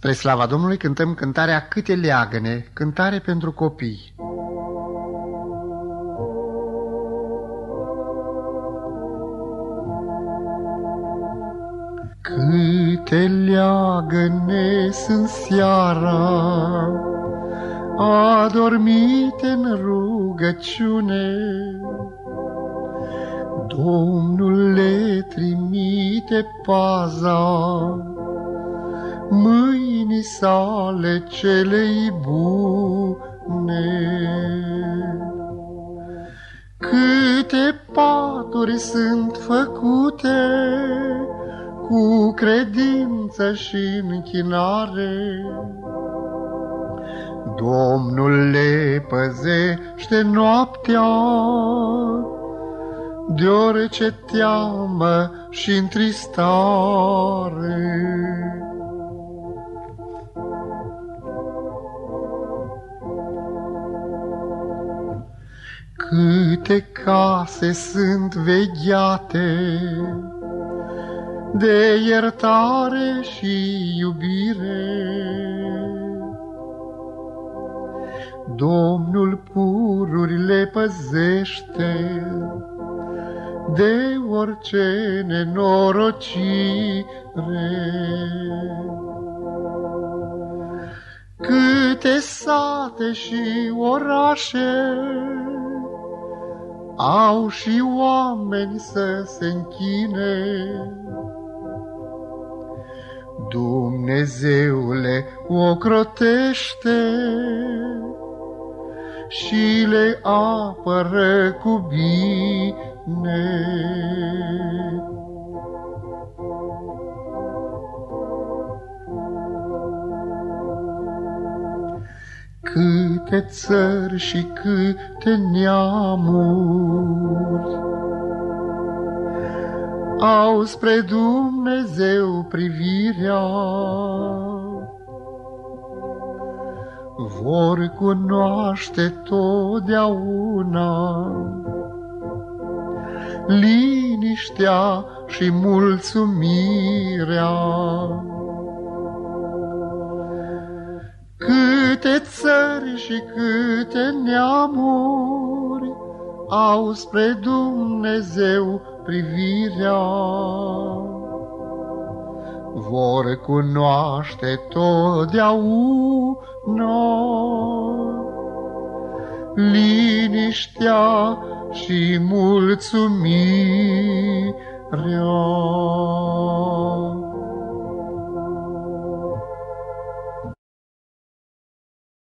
Spre slava Domnului cântăm cântarea Câte leagăne, cântare pentru copii. Câte leagăne sunt seara, adormite în rugăciune, Domnul le trimite paza, mâinii sale celei bune. Câte paturi sunt făcute cu credință și închinare, Domnul le păzește noaptea de orice teamă și întristare. Câte case sunt vegheate de iertare și iubire. Domnul pururile păzește de orice nenorocire. Câte sate și orașe au și oameni să se închine. Dumnezeule o crotește și le apără cu bine. Câte țări și câte neamuri au spre Dumnezeu privirea, vor cunoaște totdeauna liniștea și mulțumirea. Câte țări și câte neamuri au spre Dumnezeu privirea. Vor cunoaște totdeauna liniștea și mulțumirea.